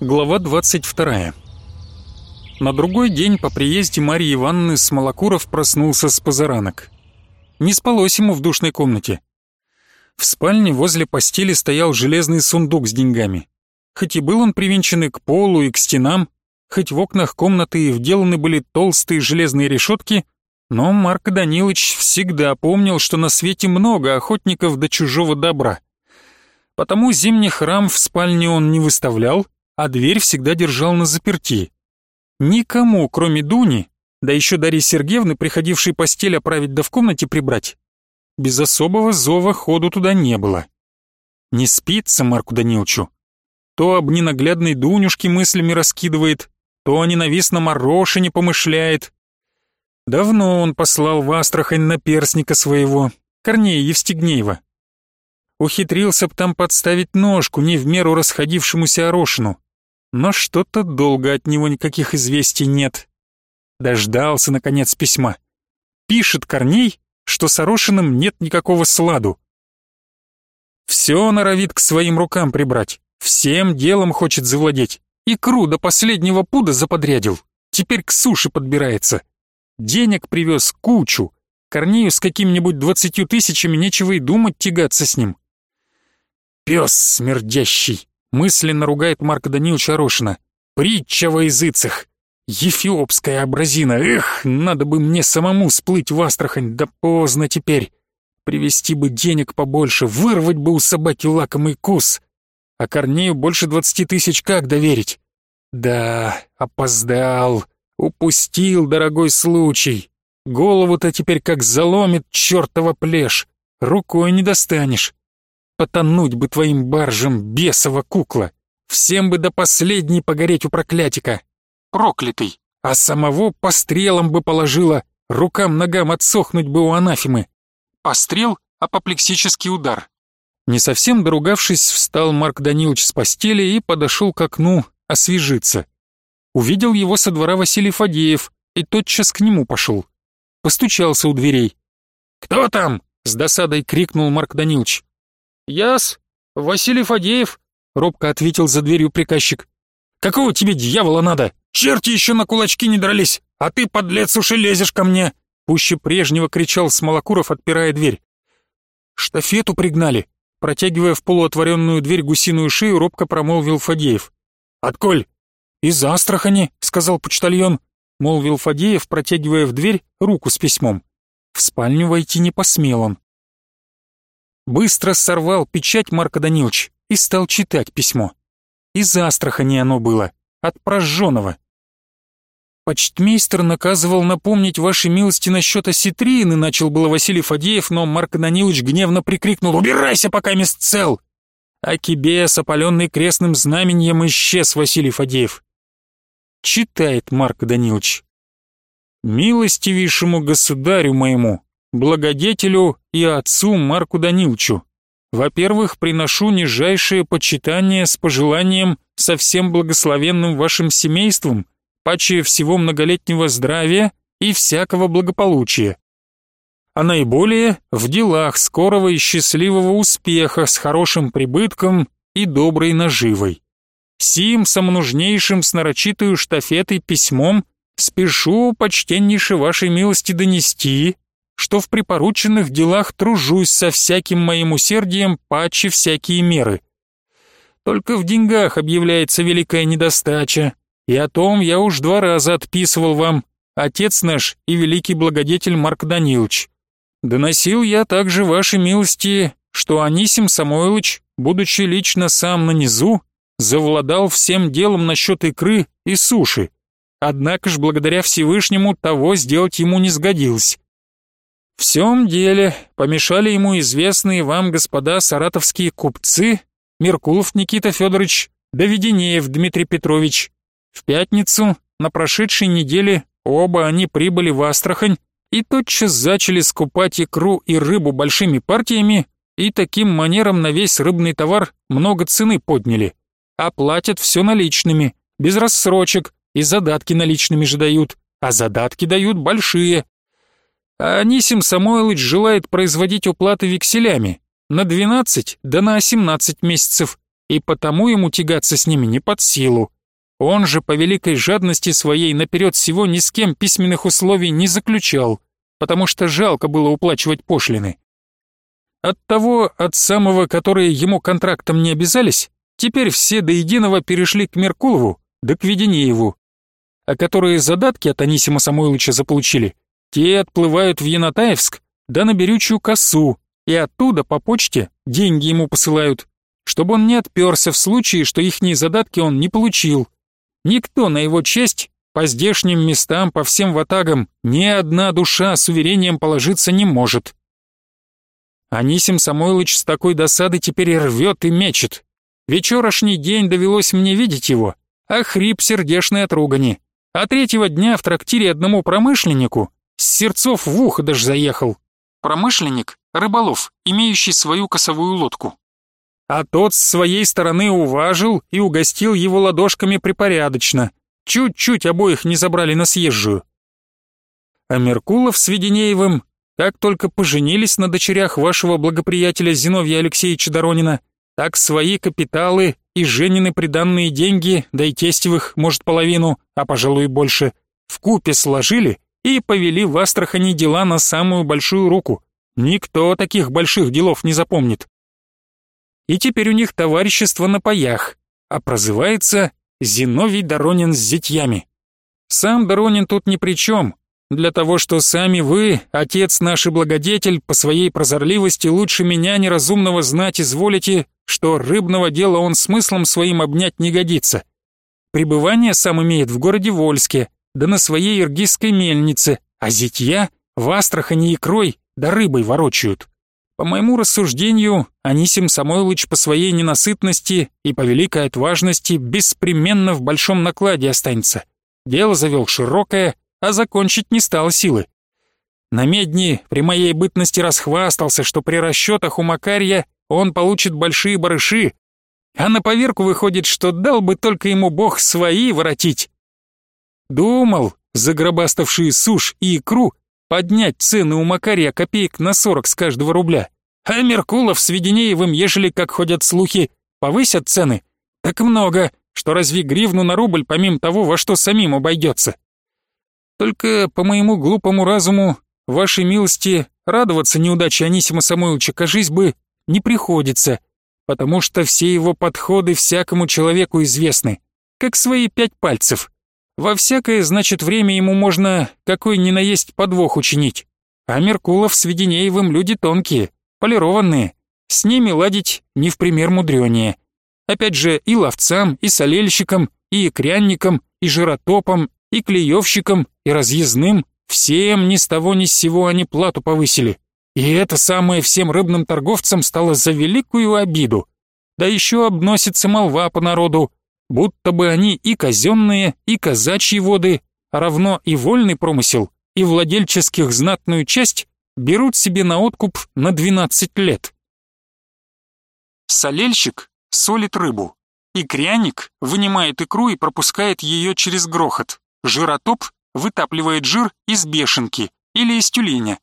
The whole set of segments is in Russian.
Глава 22. На другой день по приезде Марии Ивановны Смолокуров проснулся с позаранок. Не спалось ему в душной комнате. В спальне возле постели стоял железный сундук с деньгами. Хоть и был он привинчен к полу и к стенам, хоть в окнах комнаты и вделаны были толстые железные решетки, но Марк Данилович всегда помнил, что на свете много охотников до чужого добра. Потому зимний храм в спальне он не выставлял, а дверь всегда держал на заперти. Никому, кроме Дуни, да еще Дарьи Сергеевны, приходившей постель оправить да в комнате прибрать, без особого зова ходу туда не было. Не спится Марку Данилчу. То об ненаглядной Дунюшке мыслями раскидывает, то о ненавистном Орошине помышляет. Давно он послал в Астрахань наперсника своего, Корнея Евстигнеева. Ухитрился б там подставить ножку не в меру расходившемуся Орошину но что-то долго от него никаких известий нет. Дождался, наконец, письма. Пишет Корней, что с Орошиным нет никакого сладу. Все норовит к своим рукам прибрать, всем делом хочет завладеть. Икру до последнего пуда заподрядил, теперь к суше подбирается. Денег привез кучу, Корнею с какими-нибудь двадцатью тысячами нечего и думать тягаться с ним. Пес смердящий, мысленно ругает Марка Даниловича Орошина. «Притча во языцах! Ефиопская абразина! Эх, надо бы мне самому сплыть в Астрахань, да поздно теперь! Привезти бы денег побольше, вырвать бы у собаки лакомый кус! А Корнею больше двадцати тысяч как доверить? Да, опоздал, упустил дорогой случай! Голову-то теперь как заломит чертова плешь, рукой не достанешь!» Потонуть бы твоим баржем, бесова кукла! Всем бы до последней погореть у проклятика! Проклятый! А самого пострелом бы положила, рукам-ногам отсохнуть бы у анафимы. Пострел — апоплексический удар. Не совсем доругавшись, встал Марк Данилович с постели и подошел к окну освежиться. Увидел его со двора Василий Фадеев и тотчас к нему пошел. Постучался у дверей. «Кто там?» — с досадой крикнул Марк Данилович. «Яс, Василий Фадеев», — робко ответил за дверью приказчик. «Какого тебе дьявола надо? Черти еще на кулачки не дрались, а ты, подлец, уж и лезешь ко мне!» Пуще прежнего кричал Смолокуров, отпирая дверь. «Штафету пригнали», — протягивая в полуотворенную дверь гусиную шею, робко промолвил Фадеев. «Отколь?» «Из Астрахани», — сказал почтальон, — молвил Фадеев, протягивая в дверь руку с письмом. В спальню войти не посмел он. Быстро сорвал печать Марка Данилович и стал читать письмо. Из Астрахани оно было, от прожженного. Почтмейстер наказывал напомнить вашей милости насчет осетрины, начал было Василий Фадеев, но Марк Данилович гневно прикрикнул «Убирайся, пока мест цел!» А кибес, опаленный крестным знаменем, исчез Василий Фадеев. Читает Марк Данилович. «Милостивейшему государю моему, благодетелю и отцу Марку Данилчу. Во-первых, приношу нижайшее почитание с пожеланием со всем благословенным вашим семейством, паче всего многолетнего здравия и всякого благополучия. А наиболее в делах скорого и счастливого успеха с хорошим прибытком и доброй наживой. Сим самонужнейшим с нарочитую штафетой письмом спешу почтеннейше вашей милости донести, что в припорученных делах тружусь со всяким моим усердием паче всякие меры. Только в деньгах объявляется великая недостача, и о том я уж два раза отписывал вам, отец наш и великий благодетель Марк Данилович. Доносил я также вашей милости, что Анисим Самойлович, будучи лично сам на низу, завладал всем делом насчет икры и суши. Однако ж благодаря Всевышнему того сделать ему не сгодилось. Всем деле помешали ему известные вам, господа, саратовские купцы Меркулов Никита Федорович да Веденеев Дмитрий Петрович. В пятницу, на прошедшей неделе, оба они прибыли в Астрахань и тотчас зачали скупать икру и рыбу большими партиями и таким манером на весь рыбный товар много цены подняли. А платят все наличными, без рассрочек, и задатки наличными же дают, а задатки дают большие, а Анисим Самойлович желает производить уплаты векселями на 12 да на 17 месяцев, и потому ему тягаться с ними не под силу. Он же по великой жадности своей наперед всего ни с кем письменных условий не заключал, потому что жалко было уплачивать пошлины. От того, от самого, которые ему контрактом не обязались, теперь все до единого перешли к Меркулову, да к Веденееву. А которые задатки от Анисима Самойловича заполучили, те отплывают в Янатаевск, да на Берючую косу, и оттуда по почте деньги ему посылают, чтобы он не отперся в случае, что ихние задатки он не получил. Никто на его честь по здешним местам, по всем ватагам, ни одна душа с уверением положиться не может. Анисим Самойлович с такой досады теперь и рвет и мечет. Вечерошний день довелось мне видеть его, а хрип сердешной от. А третьего дня в трактире одному промышленнику сердцов в ухо даже заехал. Промышленник — рыболов, имеющий свою косовую лодку. А тот с своей стороны уважил и угостил его ладошками припорядочно. Чуть-чуть обоих не забрали на съезжую. А Меркулов с Веденеевым как только поженились на дочерях вашего благоприятеля Зиновья Алексеевича Доронина, так свои капиталы и Женины приданные деньги, да и тестевых, может, половину, а, пожалуй, больше, в купе сложили и повели в Астрахани дела на самую большую руку. Никто таких больших делов не запомнит. И теперь у них товарищество на паях, а прозывается Зиновий Доронин с зятьями. Сам Доронин тут ни при чем, для того, что сами вы, отец наш и благодетель, по своей прозорливости лучше меня неразумного знать изволите, что рыбного дела он смыслом своим обнять не годится. Пребывание сам имеет в городе Вольске, да на своей иргизской мельнице, а зятья в Астрахани икрой да рыбой ворочают. По моему рассуждению, Анисим Самойлыч по своей ненасытности и по великой отважности беспременно в большом накладе останется. Дело завел широкое, а закончить не стало силы. На медни при моей бытности расхвастался, что при расчетах у Макарья он получит большие барыши, а на поверку выходит, что дал бы только ему бог свои воротить. Думал, загробаставшие сушь и икру, поднять цены у Макарья копеек на сорок с каждого рубля. А Меркулов с Веденеевым, ежели, как ходят слухи, повысят цены, так много, что разве гривну на рубль помимо того, во что самим обойдется. Только по моему глупому разуму, вашей милости, радоваться неудаче Анисима Самойловича, кажись бы, не приходится, потому что все его подходы всякому человеку известны, как свои пять пальцев. Во всякое, значит, время ему можно какой ни наесть подвох учинить. А Меркулов с Веденеевым люди тонкие, полированные. С ними ладить не в пример мудренее. Опять же, и ловцам, и солельщикам, и икрянникам, и жиротопам, и клеевщикам, и разъездным, всем ни с того ни с сего они плату повысили. И это самое всем рыбным торговцам стало за великую обиду. Да еще обносится молва по народу, будто бы они и казенные, и казачьи воды, равно и вольный промысел, и владельческих знатную часть берут себе на откуп на 12 лет. Солельщик солит рыбу, и кряник вынимает икру и пропускает ее через грохот. Жиротоп вытапливает жир из бешенки или из тюленя.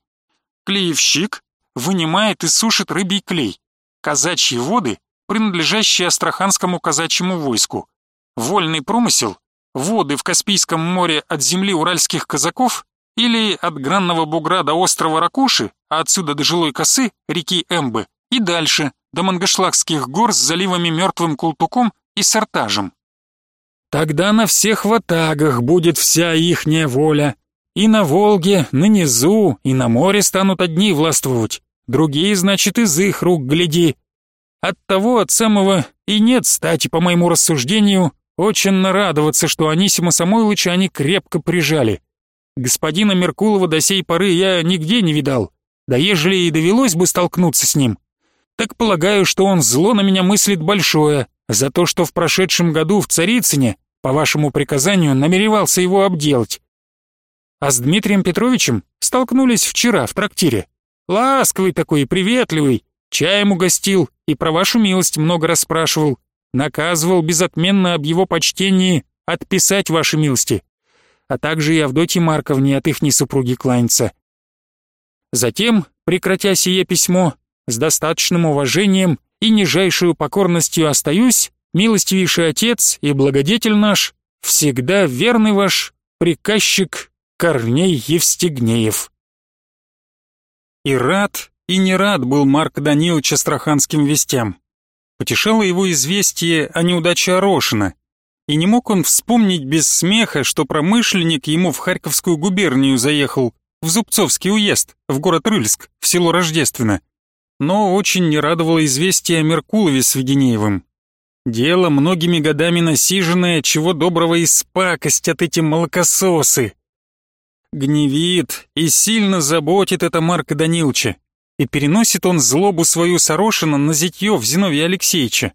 Клеевщик вынимает и сушит рыбий клей. Казачьи воды, принадлежащие Астраханскому казачьему войску. Вольный промысел – воды в Каспийском море от земли уральских казаков или от Гранного бугра до острова Ракуши, а отсюда до жилой косы реки Эмбы и дальше до Мангышлакских гор с заливами Мертвым Култуком и Сартажем. Тогда на всех ватагах будет вся ихняя воля. И на Волге, на низу, и на море станут одни властвовать, другие, значит, из их рук гляди. Оттого от самого и нет стати, по моему рассуждению, очень нарадоваться, что Анисима Самойлыча они крепко прижали. Господина Меркулова до сей поры я нигде не видал, да ежели и довелось бы столкнуться с ним, так полагаю, что он зло на меня мыслит большое за то, что в прошедшем году в Царицыне по вашему приказанию намеревался его обделать. А с Дмитрием Петровичем столкнулись вчера в трактире. Ласковый такой, приветливый, чаем угостил и про вашу милость много расспрашивал. Наказывал безотменно об его почтении отписать вашей милости, а также и Авдотье Марковне от ихней супруги кланяться. Затем, прекратя сие письмо, с достаточным уважением и нижайшую покорностью остаюсь, милостивейший отец и благодетель наш, всегда верный ваш приказчик Корней Евстигнеев. И рад, и не рад был Марк Данилович астраханским вестям. Потешало его известие о неудаче Орошина, и не мог он вспомнить без смеха, что промышленник ему в Харьковскую губернию заехал, в Зубцовский уезд, в город Рыльск, в село Рождественно. Но очень не радовало известие о Меркулове с Веденеевым. Дело многими годами насиженное, чего доброго и спакостят эти молокососы. Гневит и сильно заботит это Марка Данилча, и переносит он злобу свою Сорошина на зятьев Зиновия Алексеевича.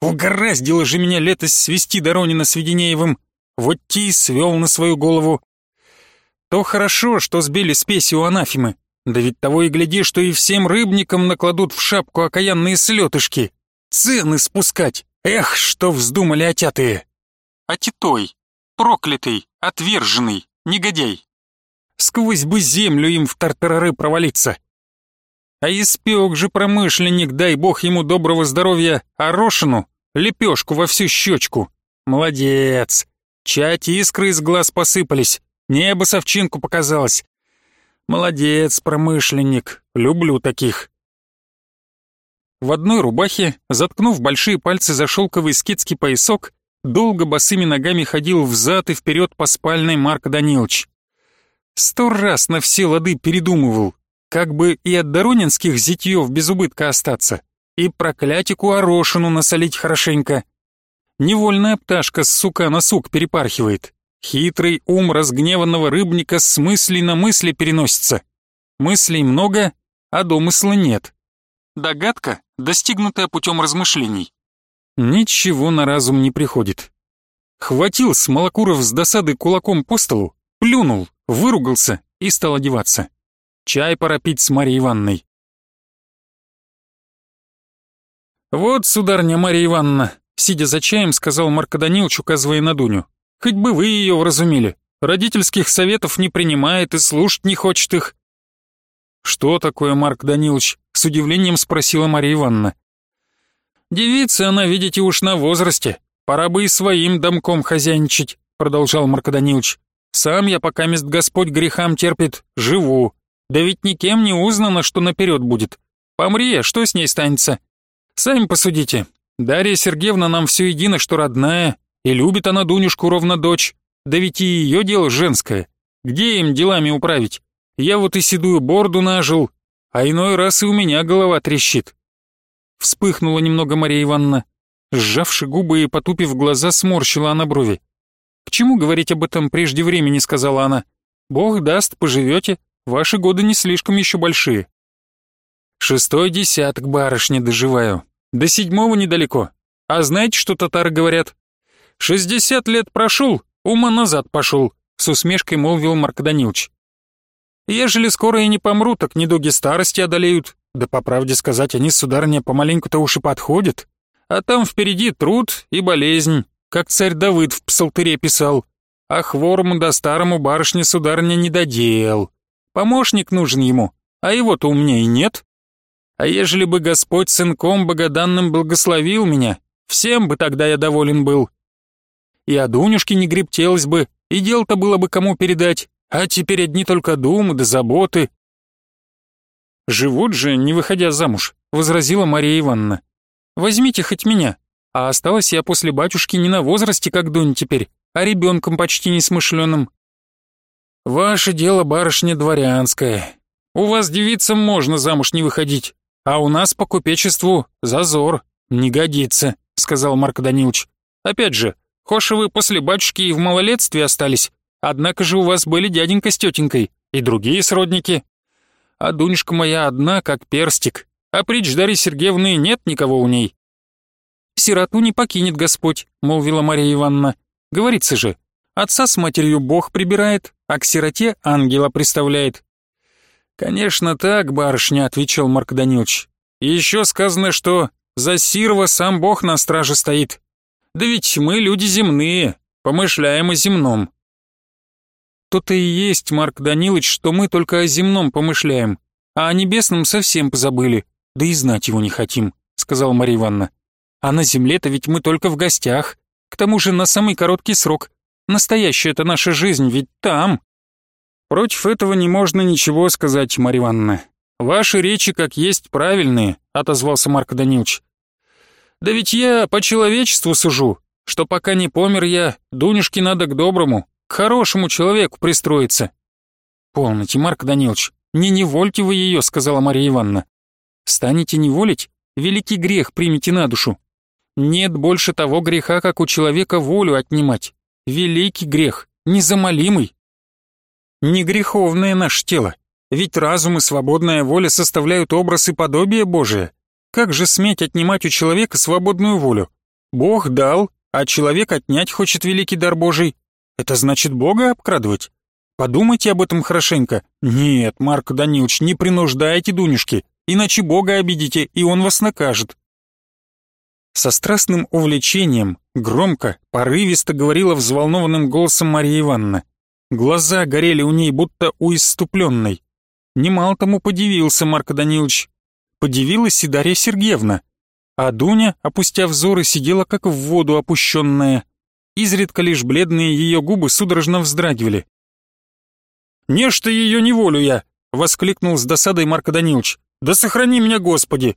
Угораздило же меня летось свести Доронина с Веденеевым, вот те и свел на свою голову. То хорошо, что сбили спеси у анафимы, да ведь того и гляди, что и всем рыбникам накладут в шапку окаянные слетышки. Цены спускать, эх, что вздумали отятые. Отитой, проклятый, отверженный, негодяй. Сквозь бы землю им в тартарары провалиться. А испек же промышленник, дай бог ему доброго здоровья, Орошину, лепешку во всю щечку. Молодец. Чать искры из глаз посыпались, небо совчинку показалось. Молодец, промышленник, люблю таких. В одной рубахе, заткнув большие пальцы за шелковый скидский поясок, долго босыми ногами ходил взад и вперед по спальной Марк Данилович. Сто раз на все лады передумывал, как бы и от доронинских зятьев без убытка остаться, и проклятику Орошину насолить хорошенько. Невольная пташка с сука на сук перепархивает. Хитрый ум разгневанного рыбника с мыслей на мысли переносится. Мыслей много, а домысла нет. Догадка, достигнутая путем размышлений. Ничего на разум не приходит. Хватил Смолокуров с досады кулаком по столу, плюнул, выругался и стал одеваться. Чай пора пить с Марьей Ивановной. «Вот, сударня Марья Ивановна», — сидя за чаем, сказал Марко Данилович, указывая на Дуню. «Хоть бы вы ее вразумили. Родительских советов не принимает и слушать не хочет их». «Что такое, Марк Данилович?» — с удивлением спросила Марья Ивановна. «Девица она, видите, уж на возрасте. Пора бы и своим домком хозяйничать», — продолжал Марко Данилович. «Сам я, пока мест Господь грехам терпит, живу. Да ведь никем не узнано, что наперед будет. Помри, а что с ней станется? Сами посудите. Дарья Сергеевна нам все едино, что родная, и любит она Дунюшку ровно дочь. Да ведь и ее дело женское. Где им делами управить? Я вот и седую борду нажил, а иной раз и у меня голова трещит. Вспыхнула немного Мария Ивановна. Сжавши губы и потупив глаза, сморщила она брови. «К чему говорить об этом прежде времени?» — сказала она. «Бог даст, поживете, Ваши годы не слишком еще большие. Шестой десяток барышни доживаю. До седьмого недалеко. А знаете, что татары говорят? Шестьдесят лет прошел, ума назад пошел, с усмешкой молвил Марк Данилович. Ежели скоро и не помру, так недуги старости одолеют. Да по правде сказать, они, сударыня, помаленьку-то уж и подходят. А там впереди труд и болезнь, как царь Давыд в псалтыре писал. А хворому да старому барышне, сударыня, не додел. Помощник нужен ему, а его-то у меня и нет. А ежели бы Господь сынком богоданным благословил меня, всем бы тогда я доволен был. И о Дунюшке не грептелось бы, и дел-то было бы кому передать, а теперь одни только думы да заботы. «Живут же, не выходя замуж», — возразила Мария Ивановна. «Возьмите хоть меня, а осталась я после батюшки не на возрасте, как Дунь теперь, а ребенком почти несмышленым. «Ваше дело, барышня, дворянское. У вас девицам можно замуж не выходить, а у нас по купечеству зазор, не годится», — сказал Марк Данилович. «Опять же, хошь вы после батюшки и в малолетстве остались, однако же у вас были дяденька с тетенькой и другие сродники. А Дунюшка моя одна, как перстик, а притч Дарьи Сергеевны нет никого у ней». «Сироту не покинет Господь», — молвила Мария Ивановна. «Говорится же, отца с матерью Бог прибирает, а к сироте ангела представляет. «Конечно так, барышня», — отвечал Марк Данилович. «И еще сказано, что за Сирова сам Бог на страже стоит. Да ведь мы люди земные, помышляем о земном». То-то и есть, Марк Данилович, что мы только о земном помышляем, а о небесном совсем позабыли, да и знать его не хотим», — сказала Марья Ивановна. «А на земле-то ведь мы только в гостях. К тому же на самый короткий срок. Настоящая-то наша жизнь ведь там». «Против этого не можно ничего сказать, Марья Ивановна. Ваши речи как есть правильные», — отозвался Марк Данилович. «Да ведь я по человечеству сужу, что пока не помер я, Дунюшке надо к доброму, к хорошему человеку пристроиться». «Полноте, Марк Данилович, не невольте вы ее», — сказала Марья Ивановна. «Станете неволить, великий грех примите на душу. Нет больше того греха, как у человека волю отнимать. Великий грех, незамолимый. Не греховное наше тело, ведь разум и свободная воля составляют образ и подобие Божие. Как же сметь отнимать у человека свободную волю? Бог дал, а человек отнять хочет великий дар Божий. Это значит Бога обкрадывать? Подумайте об этом хорошенько. Нет, Марк Данилович, не принуждайте Дунюшки, иначе Бога обидите, и Он вас накажет. Со страстным увлечением, громко, порывисто говорила взволнованным голосом Мария Ивановна. Глаза горели у ней, будто у исступленной. Немало тому подивился Марк Данилович. Подивилась и Дарья Сергеевна. А Дуня, опустя взоры, сидела как в воду опущенная. Изредка лишь бледные ее губы судорожно вздрагивали. «Нечто ее не волю я!» — воскликнул с досадой Марко Данилович. «Да сохрани меня, Господи!»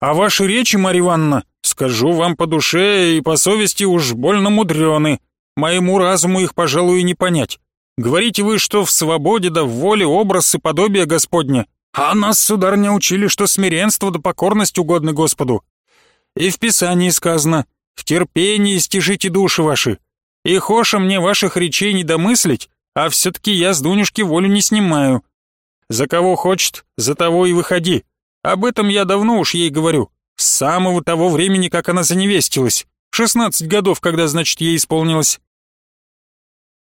«А ваши речи, Марья Ивановна, скажу вам по душе и по совести уж больно мудрены. Моему разуму их, пожалуй, не понять. Говорите вы, что в свободе да в воле образ и подобие Господня, а нас, сударыня, учили, что смиренство да покорность угодны Господу. И в Писании сказано, в терпении стяжите души ваши. И хоша мне ваших речей не домыслить, а все-таки я с Дунюшки волю не снимаю. За кого хочет, за того и выходи. Об этом я давно уж ей говорю. С самого того времени, как она заневестилась. Шестнадцать годов, когда, значит, ей исполнилось.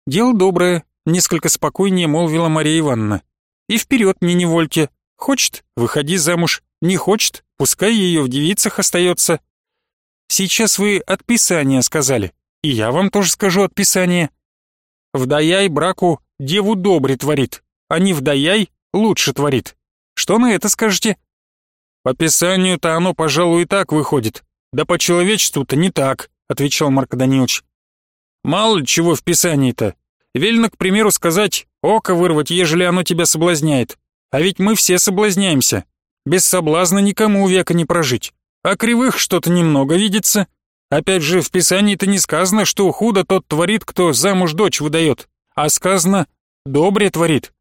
Дело доброе, несколько спокойнее молвила Мария Ивановна. И вперед не невольте. Хочет, выходи замуж. Не хочет, пускай ее в девицах остается. Сейчас вы от Писания сказали. И я вам тоже скажу от Писания. Вдаяй браку деву добре творит, а не вдаяй лучше творит. Что на это скажете? По писанию-то оно, пожалуй, и так выходит. Да по человечеству-то не так, отвечал Марк Данилович. Мало ли чего в писании-то. Велено, к примеру, сказать око вырвать, ежели оно тебя соблазняет. А ведь мы все соблазняемся. Без соблазна никому века не прожить. А кривых что-то немного видится. Опять же, в Писании-то не сказано, что худо тот творит, кто замуж дочь выдает, а сказано «добре творит».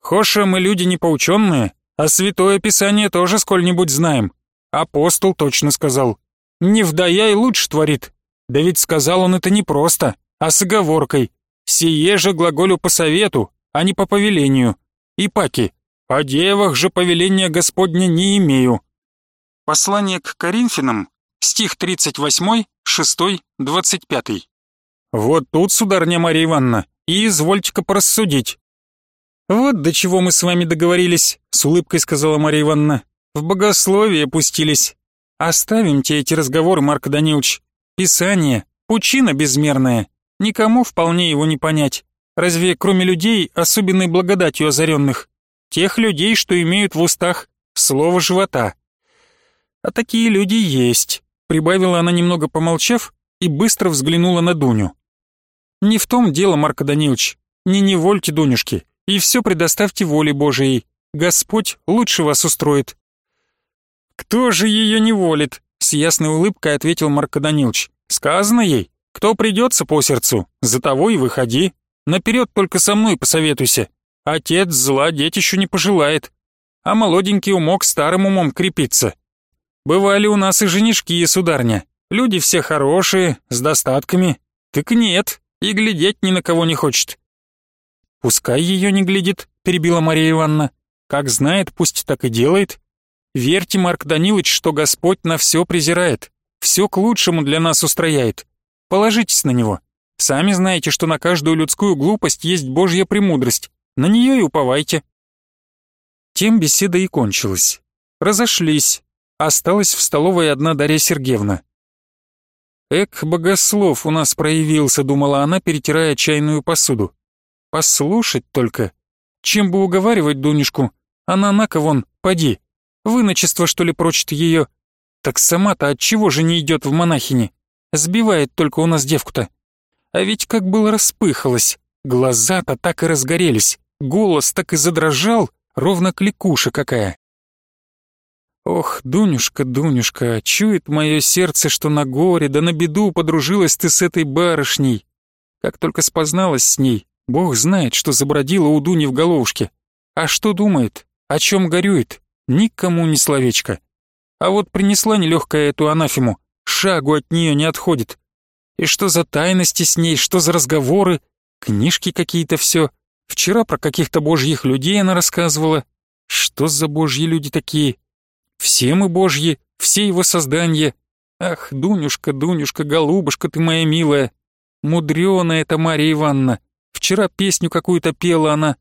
Хоша мы люди не поученные, а Святое Писание тоже сколь-нибудь знаем. Апостол точно сказал. «Не вдаяй лучше творит». Да ведь сказал он это не просто, а с оговоркой. «Сие же глаголю по совету, а не по повелению». И паки, «О девах же повеления Господня не имею». Послание к Коринфянам, Стих 38, 6, 25. Вот тут, сударня Марья Ивановна, и извольте-ка порассудить. Вот до чего мы с вами договорились, с улыбкой сказала Марья Ивановна. В богословие пустились. Оставим те эти разговоры, Марк Данилович. Писание, пучина безмерная. Никому вполне его не понять. Разве кроме людей особенной благодатью озаренных? Тех людей, что имеют в устах слово живота. А такие люди есть. Прибавила она немного помолчав и быстро взглянула на Дуню. «Не в том дело, Марко Данилович. Не невольте Дунюшки, и все предоставьте воле Божией. Господь лучше вас устроит». «Кто же ее не волит?» — с ясной улыбкой ответил Марко Данилович. «Сказано ей, кто придется по сердцу, за того и выходи. Наперед только со мной посоветуйся. Отец зла детищу не пожелает, а молоденький умок старым умом крепиться. Бывали у нас и женишки, сударня. Люди все хорошие, с достатками. Так нет, и глядеть ни на кого не хочет. Пускай ее не глядит, перебила Мария Ивановна. Как знает, пусть так и делает. Верьте, Марк Данилович, что Господь на все презирает, все к лучшему для нас устрояет. Положитесь на него. Сами знаете, что на каждую людскую глупость есть Божья премудрость. На нее и уповайте. Тем беседа и кончилась. Разошлись, Осталась в столовой одна Дарья Сергеевна. «Эк, богослов у нас проявился», — думала она, перетирая чайную посуду. «Послушать только. Чем бы уговаривать Дунюшку? Она на вон, поди. Выночество, что ли, прочит ее? Так сама-то от чего же не идет в монахини? Сбивает только у нас девку-то. А ведь как было распыхалась, глаза-то так и разгорелись, голос так и задрожал, ровно кликуша какая. Ох, Дунюшка, Дунюшка, чует мое сердце, что на горе, да на беду подружилась ты с этой барышней. Как только спозналась с ней, бог знает, что забродила у Дуни в головушке. А что думает, о чем горюет, никому ни словечко. А вот принесла нелегкая эту анафему, шагу от нее не отходит. И что за тайности с ней, что за разговоры, книжки какие-то все. Вчера про каких-то божьих людей она рассказывала. Что за божьи люди такие? Все мы божьи, все его создания. Ах, Дунюшка, Дунюшка, голубушка ты моя милая. Мудрёная эта Марья Ивановна. Вчера песню какую-то пела она.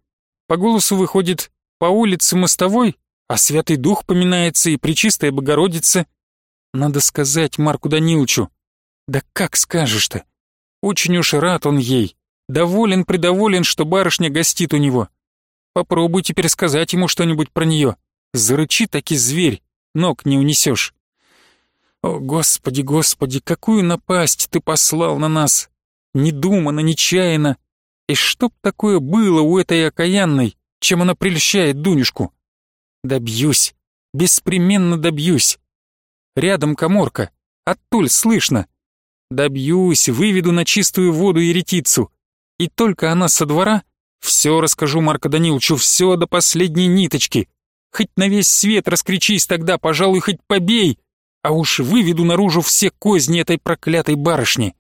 По голосу выходит «По улице мостовой», а Святый Дух поминается и Пречистая Богородица. Надо сказать Марку Даниловичу. Да как скажешь-то? Очень уж рад он ей. Доволен-предоволен, что барышня гостит у него. Попробуй теперь сказать ему что-нибудь про нее. Зарычи таки зверь, ног не унесешь. О, Господи, Господи, какую напасть ты послал на нас! Недуманно, нечаянно. И чтоб такое было у этой окаянной, чем она прельщает Дунюшку? Добьюсь, беспременно добьюсь. Рядом коморка, оттуль слышно. Добьюсь, выведу на чистую воду еретицу. И только она со двора, все расскажу Марко Даниловичу, все до последней ниточки. Хоть на весь свет раскричись тогда, пожалуй, хоть побей, а уж выведу наружу все козни этой проклятой барышни.